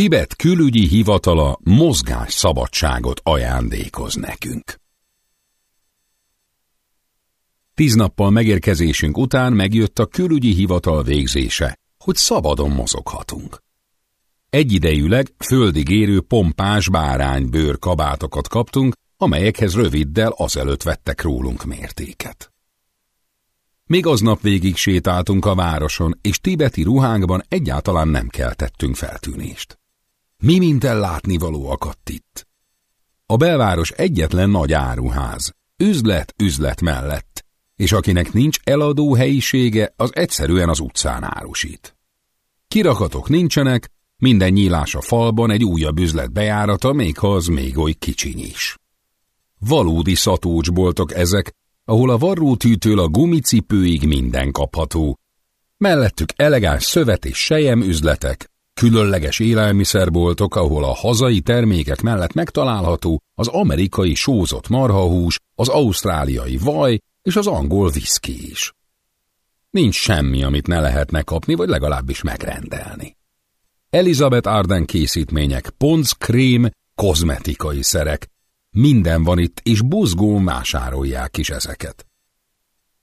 Tibet külügyi hivatala mozgás szabadságot ajándékoz nekünk. Tíz nappal megérkezésünk után megjött a külügyi hivatal végzése, hogy szabadon mozoghatunk. Egyidejűleg földig érő pompás báránybőr kabátokat kaptunk, amelyekhez röviddel azelőtt vettek rólunk mértéket. Még aznap végig sétáltunk a városon, és tibeti ruhánkban egyáltalán nem keltettünk feltűnést. Mi minden látnivaló akadt itt? A belváros egyetlen nagy áruház, üzlet üzlet mellett, és akinek nincs eladó helyisége, az egyszerűen az utcán árusít. Kirakatok nincsenek, minden nyílás a falban egy újabb üzlet bejárata, még ha az még oly kicsiny is. Valódi szatócsboltok ezek, ahol a varrótűtől a gumicipőig minden kapható. Mellettük elegáns szövet és sejem üzletek, különleges élelmiszerboltok, ahol a hazai termékek mellett megtalálható az amerikai sózott marhahús, az ausztráliai vaj és az angol viszki is. Nincs semmi, amit ne lehetne kapni, vagy legalábbis megrendelni. Elizabeth Arden készítmények, ponc, krém, kozmetikai szerek. Minden van itt, és buzgón vásárolják is ezeket.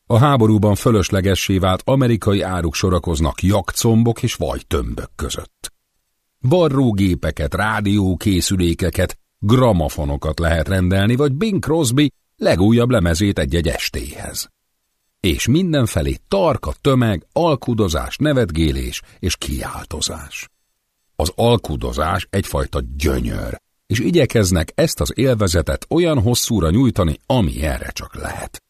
A háborúban fölöslegessé vált amerikai áruk sorakoznak jakcombok és vajtömbök között. Varrógépeket, rádiókészülékeket, gramafonokat lehet rendelni, vagy Bing Crosby legújabb lemezét egy-egy estéhez. És mindenfelé tarka tömeg, alkudozás, nevetgélés és kiáltozás. Az alkudozás egyfajta gyönyör, és igyekeznek ezt az élvezetet olyan hosszúra nyújtani, ami erre csak lehet.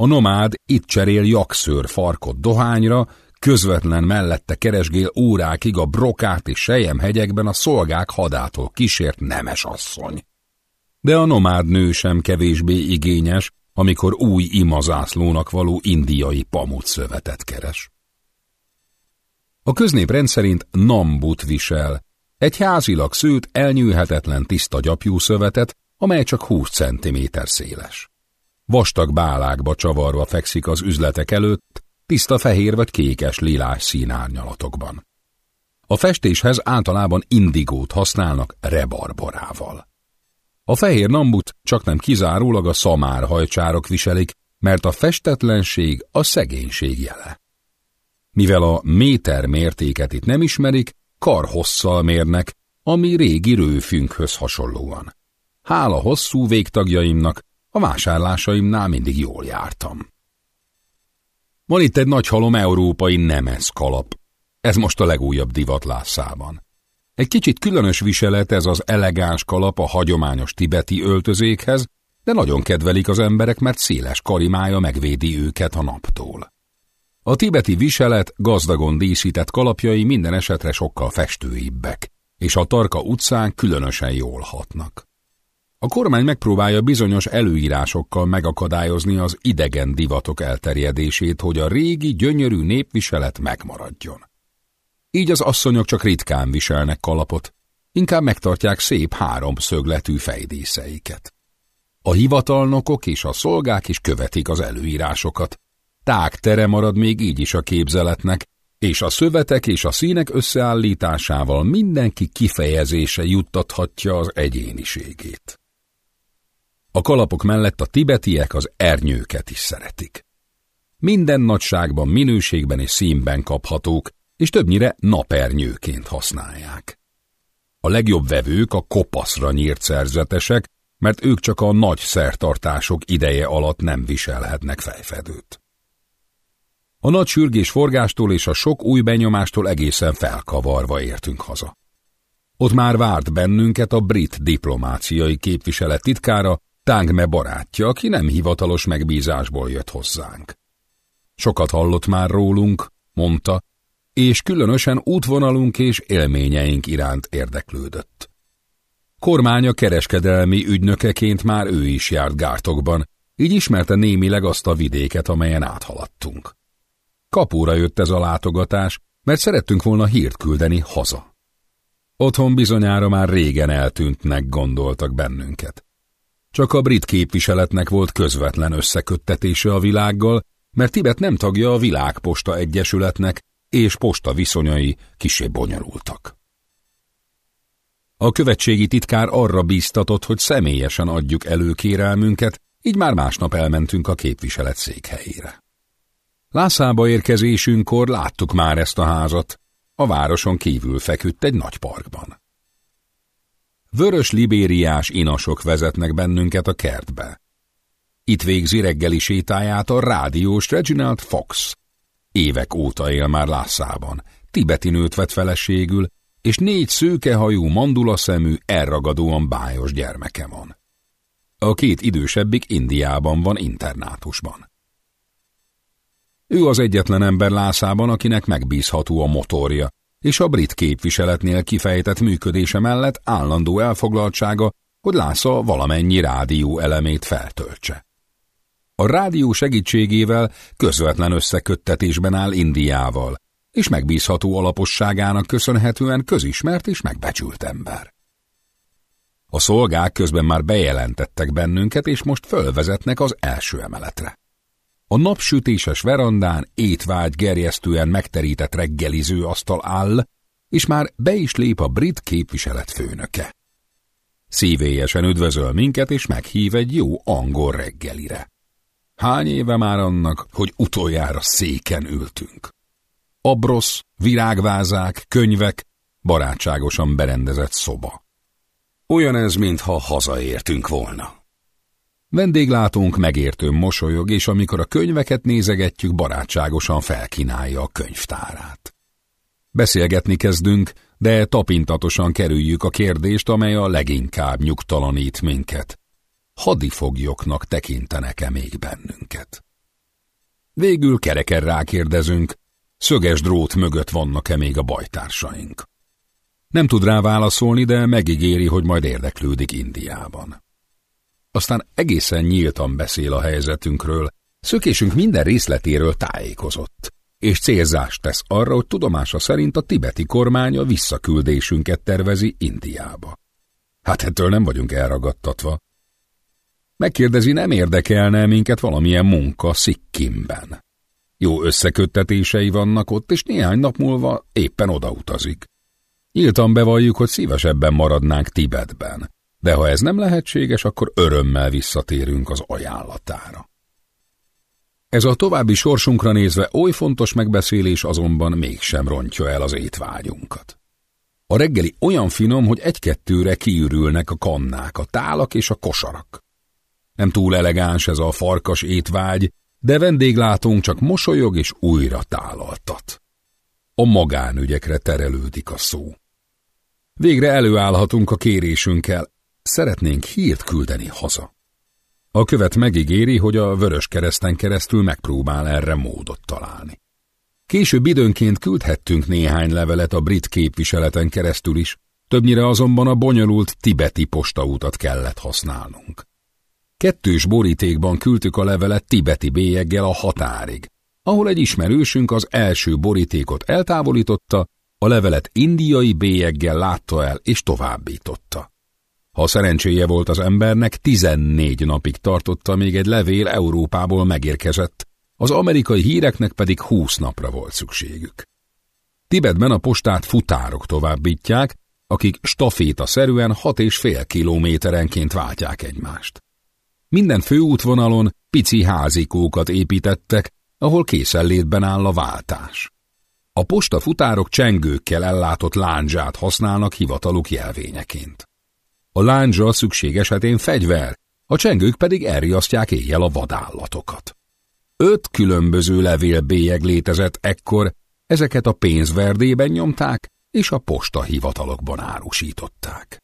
A nomád itt cserél jakszőr farkot dohányra, közvetlen mellette keresgél órákig a brokát és sejem hegyekben a szolgák hadától kísért nemes asszony. De a nomád nő sem kevésbé igényes, amikor új imazászlónak való indiai pamutszövetet keres. A köznép rendszerint nambut visel, egy házilag szőt, elnyűhetetlen tiszta gyapjú szövetet, amely csak 20 cm széles. Vastag bálákba csavarva fekszik az üzletek előtt, tiszta fehér vagy kékes lilás színárnyalatokban. A festéshez általában indigót használnak rebarborával. A fehér nambut csak nem kizárólag a szamár hajcsárok viselik, mert a festetlenség a szegénység jele. Mivel a méter mértéket itt nem ismerik, karhosszal mérnek, ami régi rőfünkhöz hasonlóan. Hála hosszú végtagjaimnak, a vásárlásaimnál mindig jól jártam. Van itt egy nagy halom európai nemes kalap. Ez most a legújabb divat lászában. Egy kicsit különös viselet ez az elegáns kalap a hagyományos tibeti öltözékhez, de nagyon kedvelik az emberek, mert széles karimája megvédi őket a naptól. A tibeti viselet gazdagon díszített kalapjai minden esetre sokkal festőibbek, és a Tarka utcán különösen jól hatnak. A kormány megpróbálja bizonyos előírásokkal megakadályozni az idegen divatok elterjedését, hogy a régi, gyönyörű népviselet megmaradjon. Így az asszonyok csak ritkán viselnek kalapot, inkább megtartják szép háromszögletű fejdíszeiket. A hivatalnokok és a szolgák is követik az előírásokat, tág tere marad még így is a képzeletnek, és a szövetek és a színek összeállításával mindenki kifejezése juttathatja az egyéniségét. A kalapok mellett a tibetiek az ernyőket is szeretik. Minden nagyságban, minőségben és színben kaphatók, és többnyire napernyőként használják. A legjobb vevők a kopaszra nyírt szerzetesek, mert ők csak a nagy szertartások ideje alatt nem viselhetnek fejfedőt. A nagy sürgés forgástól és a sok új benyomástól egészen felkavarva értünk haza. Ott már várt bennünket a brit diplomáciai képviselet titkára, Tángme barátja, aki nem hivatalos megbízásból jött hozzánk. Sokat hallott már rólunk, mondta, és különösen útvonalunk és élményeink iránt érdeklődött. Kormánya kereskedelmi ügynökeként már ő is járt gártokban, így ismerte némileg azt a vidéket, amelyen áthaladtunk. Kapóra jött ez a látogatás, mert szerettünk volna hírt küldeni haza. Otthon bizonyára már régen eltűntnek gondoltak bennünket. Csak a brit képviseletnek volt közvetlen összeköttetése a világgal, mert Tibet nem tagja a Világposta Egyesületnek, és posta viszonyai kisé bonyolultak. A követségi titkár arra bíztatott, hogy személyesen adjuk előkérelmünket, így már másnap elmentünk a képviselet székhelyére. Lászába érkezésünkkor láttuk már ezt a házat, a városon kívül feküdt egy nagy parkban. Vörös libériás inasok vezetnek bennünket a kertbe. Itt végzi reggeli sétáját a rádiós Reginald Fox. Évek óta él már Lászában, tibeti nőt vett feleségül, és négy szőkehajú, mandulaszemű, elragadóan bájos gyermeke van. A két idősebbik Indiában van internátusban. Ő az egyetlen ember Lászában, akinek megbízható a motorja, és a brit képviseletnél kifejtett működése mellett állandó elfoglaltsága, hogy Lásza valamennyi rádió elemét feltöltse. A rádió segítségével közvetlen összeköttetésben áll Indiával, és megbízható alaposságának köszönhetően közismert és megbecsült ember. A szolgák közben már bejelentettek bennünket, és most fölvezetnek az első emeletre. A napsütéses verandán étvágy gerjesztően megterített reggeliző asztal áll, és már be is lép a brit képviselet főnöke. Szívélyesen üdvözöl minket, és meghív egy jó angol reggelire. Hány éve már annak, hogy utoljára széken ültünk. Abrosz, virágvázák, könyvek, barátságosan berendezett szoba. Olyan ez, mintha hazaértünk volna. Vendéglátónk megértőn mosolyog, és amikor a könyveket nézegetjük, barátságosan felkínálja a könyvtárát. Beszélgetni kezdünk, de tapintatosan kerüljük a kérdést, amely a leginkább nyugtalanít minket. Hadifoglyoknak tekintenek-e még bennünket? Végül kereken rákérdezünk, szöges drót mögött vannak-e még a bajtársaink. Nem tud rá válaszolni, de megígéri, hogy majd érdeklődik Indiában. Aztán egészen nyíltan beszél a helyzetünkről, szökésünk minden részletéről tájékozott, és célzást tesz arra, hogy tudomása szerint a tibeti kormány a visszaküldésünket tervezi Indiába. Hát ettől nem vagyunk elragadtatva. Megkérdezi, nem érdekelne minket valamilyen munka Szikkimben. Jó összeköttetései vannak ott, és néhány nap múlva éppen odautazik. Nyíltan bevalljuk, hogy szívesebben maradnánk Tibetben, de ha ez nem lehetséges, akkor örömmel visszatérünk az ajánlatára. Ez a további sorsunkra nézve oly fontos megbeszélés azonban mégsem rontja el az étvágyunkat. A reggeli olyan finom, hogy egy-kettőre kiürülnek a kannák, a tálak és a kosarak. Nem túl elegáns ez a farkas étvágy, de vendéglátónk csak mosolyog és újra tálaltat. A magánügyekre terelődik a szó. Végre előállhatunk a kérésünkkel, szeretnénk hírt küldeni haza. A követ megígéri, hogy a vörös kereszten keresztül megpróbál erre módot találni. Később időnként küldhettünk néhány levelet a brit képviseleten keresztül is, többnyire azonban a bonyolult tibeti postautat kellett használnunk. Kettős borítékban küldtük a levelet tibeti bélyeggel a határig, ahol egy ismerősünk az első borítékot eltávolította, a levelet indiai bélyeggel látta el és továbbította. Ha szerencséje volt az embernek, 14 napig tartotta, még egy levél Európából megérkezett, az amerikai híreknek pedig 20 napra volt szükségük. Tibetben a postát futárok továbbítják, akik staféta szerűen 6 és fél kilométerenként váltják egymást. Minden főútvonalon pici házikókat építettek, ahol készenlétben áll a váltás. A postafutárok csengőkkel ellátott lándzsát használnak hivataluk jelvényeként. A lándzsa szükség esetén fegyver, a csengők pedig elriasztják éjjel a vadállatokat. Öt különböző levélbélyeg létezett ekkor, ezeket a pénzverdében nyomták, és a posta hivatalokban árusították.